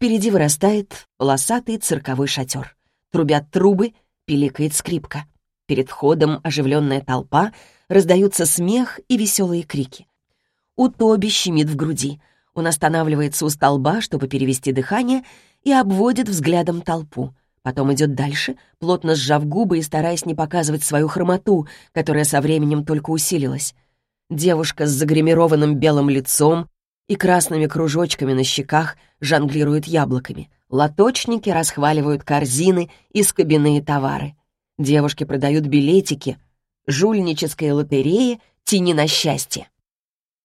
Впереди вырастает полосатый цирковой шатер. Трубят трубы, пиликает скрипка. Перед входом оживленная толпа, раздаются смех и веселые крики. У Тоби щемит в груди. Он останавливается у столба, чтобы перевести дыхание, и обводит взглядом толпу. Потом идет дальше, плотно сжав губы и стараясь не показывать свою хромоту, которая со временем только усилилась. Девушка с загримированным белым лицом и красными кружочками на щеках жонглирует яблоками. Лоточники расхваливают корзины и скобяные товары. Девушки продают билетики. Жульническая лотерея «Тяни на счастье».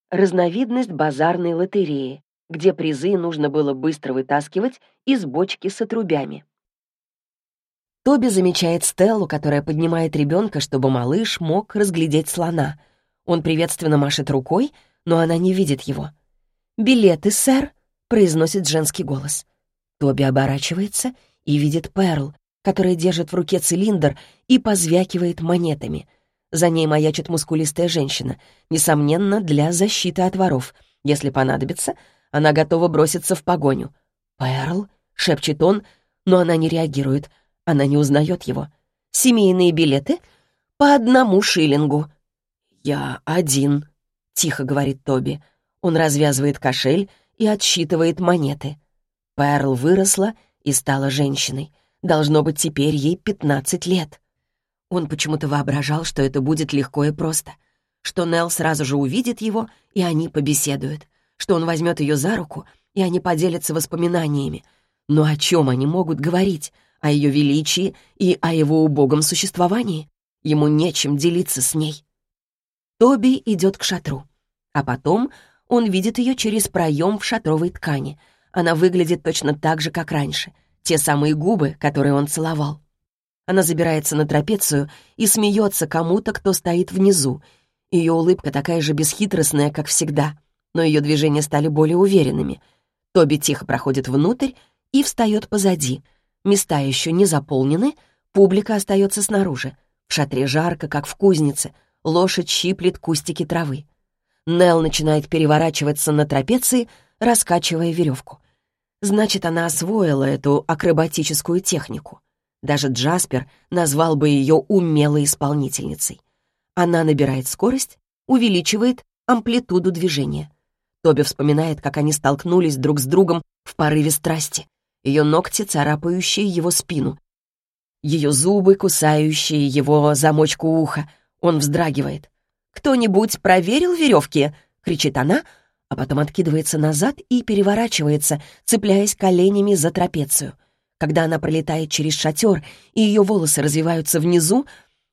Разновидность базарной лотереи, где призы нужно было быстро вытаскивать из бочки с отрубями. Тоби замечает Стеллу, которая поднимает ребенка, чтобы малыш мог разглядеть слона. Он приветственно машет рукой, но она не видит его. «Билеты, сэр», — произносит женский голос. Тоби оборачивается и видит Перл, которая держит в руке цилиндр и позвякивает монетами. За ней маячит мускулистая женщина, несомненно, для защиты от воров. Если понадобится, она готова броситься в погоню. «Перл?» — шепчет он, но она не реагирует. Она не узнает его. «Семейные билеты?» «По одному шиллингу». «Я один», — тихо говорит Тоби. Он развязывает кошель и отсчитывает монеты. Перл выросла и стала женщиной. Должно быть, теперь ей пятнадцать лет. Он почему-то воображал, что это будет легко и просто, что Нелл сразу же увидит его, и они побеседуют, что он возьмет ее за руку, и они поделятся воспоминаниями. Но о чем они могут говорить? О ее величии и о его убогом существовании? Ему нечем делиться с ней. Тоби идет к шатру, а потом он видит ее через проем в шатровой ткани. Она выглядит точно так же, как раньше. Те самые губы, которые он целовал. Она забирается на трапецию и смеется кому-то, кто стоит внизу. Ее улыбка такая же бесхитростная, как всегда, но ее движения стали более уверенными. Тоби тихо проходит внутрь и встает позади. Места еще не заполнены, публика остается снаружи. В шатре жарко, как в кузнице. Лошадь щиплет кустики травы. Нел начинает переворачиваться на трапеции, раскачивая веревку. Значит, она освоила эту акробатическую технику. Даже Джаспер назвал бы ее умелой исполнительницей. Она набирает скорость, увеличивает амплитуду движения. Тоби вспоминает, как они столкнулись друг с другом в порыве страсти. Ее ногти, царапающие его спину. Ее зубы, кусающие его замочку уха. Он вздрагивает. «Кто-нибудь проверил веревки?» — кричит она, а потом откидывается назад и переворачивается, цепляясь коленями за трапецию. Когда она пролетает через шатер, и ее волосы развиваются внизу,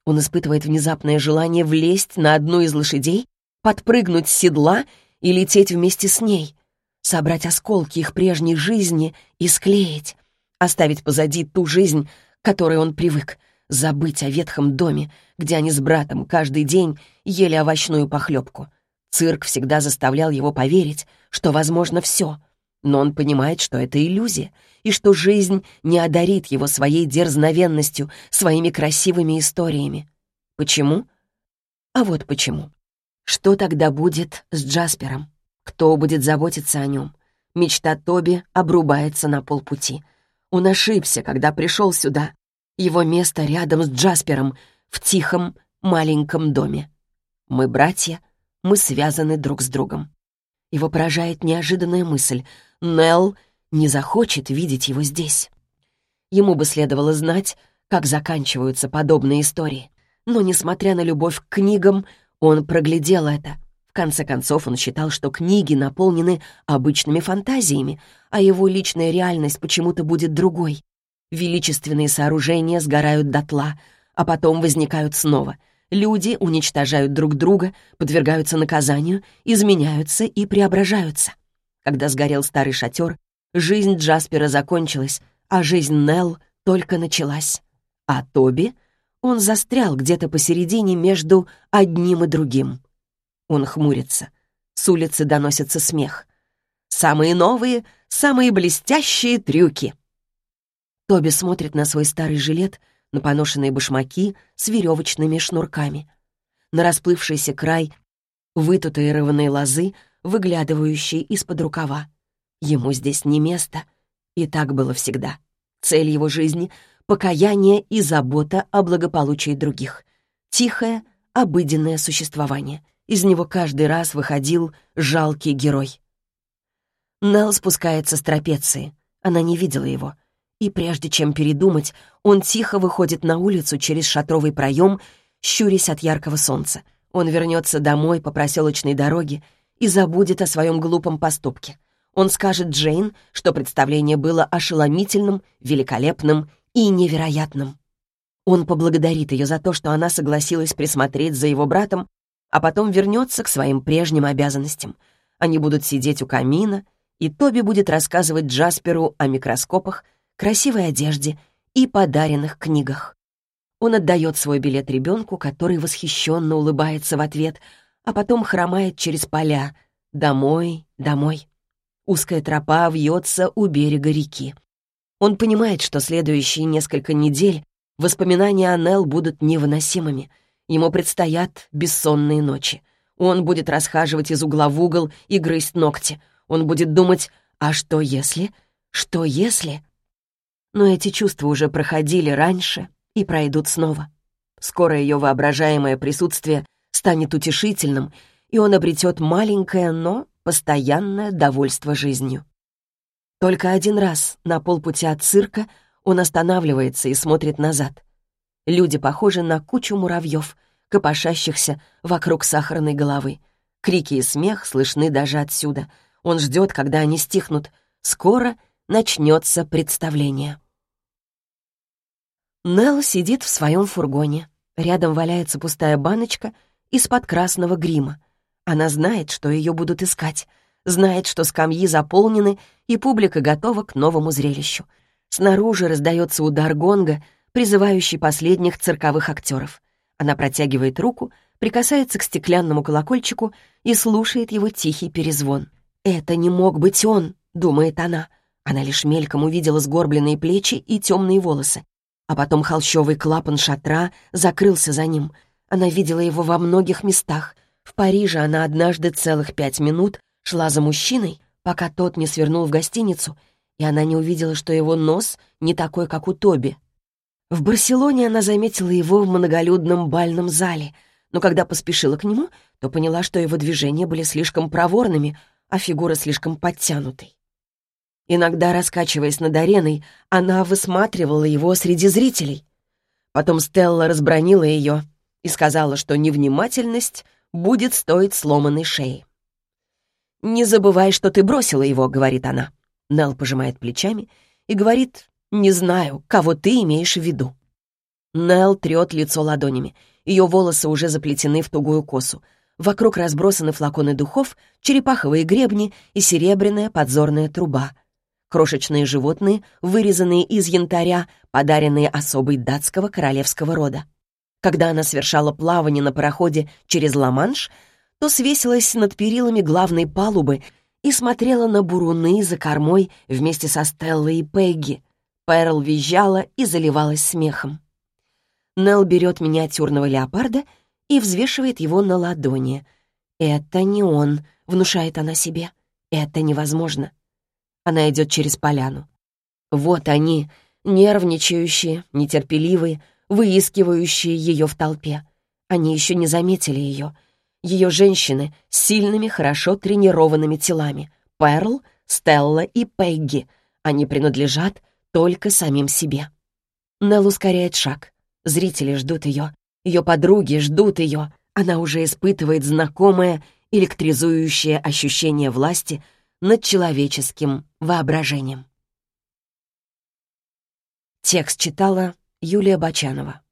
он испытывает внезапное желание влезть на одну из лошадей, подпрыгнуть с седла и лететь вместе с ней, собрать осколки их прежней жизни и склеить, оставить позади ту жизнь, к которой он привык — забыть о ветхом доме, где они с братом каждый день ели овощную похлебку. Цирк всегда заставлял его поверить, что возможно все, но он понимает, что это иллюзия, и что жизнь не одарит его своей дерзновенностью, своими красивыми историями. Почему? А вот почему. Что тогда будет с Джаспером? Кто будет заботиться о нем? Мечта Тоби обрубается на полпути. Он ошибся, когда пришел сюда, его место рядом с Джаспером в тихом маленьком доме. Мы братья, мы связаны друг с другом. Его поражает неожиданная мысль. Нелл не захочет видеть его здесь. Ему бы следовало знать, как заканчиваются подобные истории. Но, несмотря на любовь к книгам, он проглядел это. В конце концов, он считал, что книги наполнены обычными фантазиями, а его личная реальность почему-то будет другой. Величественные сооружения сгорают дотла, а потом возникают снова. Люди уничтожают друг друга, подвергаются наказанию, изменяются и преображаются. Когда сгорел старый шатер, жизнь Джаспера закончилась, а жизнь Нелл только началась. А Тоби, он застрял где-то посередине между одним и другим. Он хмурится. С улицы доносится смех. Самые новые, самые блестящие трюки — Тоби смотрит на свой старый жилет, на поношенные башмаки с веревочными шнурками, на расплывшийся край вытатуированные лозы, выглядывающие из-под рукава. Ему здесь не место. И так было всегда. Цель его жизни — покаяние и забота о благополучии других. Тихое, обыденное существование. Из него каждый раз выходил жалкий герой. Нелл спускается с трапеции. Она не видела его. И прежде чем передумать, он тихо выходит на улицу через шатровый проем, щурясь от яркого солнца. Он вернется домой по проселочной дороге и забудет о своем глупом поступке. Он скажет Джейн, что представление было ошеломительным, великолепным и невероятным. Он поблагодарит ее за то, что она согласилась присмотреть за его братом, а потом вернется к своим прежним обязанностям. Они будут сидеть у камина, и Тоби будет рассказывать Джасперу о микроскопах, красивой одежде и подаренных книгах. Он отдает свой билет ребенку, который восхищенно улыбается в ответ, а потом хромает через поля. Домой, домой. Узкая тропа вьется у берега реки. Он понимает, что следующие несколько недель воспоминания о Нелл будут невыносимыми. Ему предстоят бессонные ночи. Он будет расхаживать из угла в угол и грызть ногти. Он будет думать «А что если? Что если?» Но эти чувства уже проходили раньше и пройдут снова. Скоро ее воображаемое присутствие станет утешительным, и он обретет маленькое, но постоянное довольство жизнью. Только один раз на полпути от цирка он останавливается и смотрит назад. Люди похожи на кучу муравьев, копошащихся вокруг сахарной головы. Крики и смех слышны даже отсюда. Он ждет, когда они стихнут. Скоро начнется представление. Нелл сидит в своем фургоне. Рядом валяется пустая баночка из-под красного грима. Она знает, что ее будут искать, знает, что скамьи заполнены, и публика готова к новому зрелищу. Снаружи раздается удар гонга, призывающий последних цирковых актеров. Она протягивает руку, прикасается к стеклянному колокольчику и слушает его тихий перезвон. «Это не мог быть он», — думает она. Она лишь мельком увидела сгорбленные плечи и темные волосы. А потом холщовый клапан шатра закрылся за ним. Она видела его во многих местах, в Париже она однажды целых пять минут шла за мужчиной, пока тот не свернул в гостиницу, и она не увидела, что его нос не такой, как у Тоби. В Барселоне она заметила его в многолюдном бальном зале, но когда поспешила к нему, то поняла, что его движения были слишком проворными, а фигура слишком подтянутой. Иногда, раскачиваясь над ареной, она высматривала его среди зрителей. Потом Стелла разбронила ее и сказала, что невнимательность будет стоить сломанной шеи. «Не забывай, что ты бросила его», — говорит она. Нелл пожимает плечами и говорит, «Не знаю, кого ты имеешь в виду». Нелл трет лицо ладонями. Ее волосы уже заплетены в тугую косу. Вокруг разбросаны флаконы духов, черепаховые гребни и серебряная подзорная труба. Крошечные животные, вырезанные из янтаря, подаренные особой датского королевского рода. Когда она совершала плавание на пароходе через Ла-Манш, то свесилась над перилами главной палубы и смотрела на буруны за кормой вместе со Стеллой и Пегги. Перл визжала и заливалась смехом. Нелл берет миниатюрного леопарда и взвешивает его на ладони. «Это не он», — внушает она себе. «Это невозможно». Она идет через поляну. Вот они, нервничающие, нетерпеливые, выискивающие ее в толпе. Они еще не заметили ее. Ее женщины с сильными, хорошо тренированными телами. Перл, Стелла и Пегги. Они принадлежат только самим себе. Нелл ускоряет шаг. Зрители ждут ее. Ее подруги ждут ее. Она уже испытывает знакомое, электризующее ощущение власти над человеческим воображением. Текст читала Юлия Бочанова.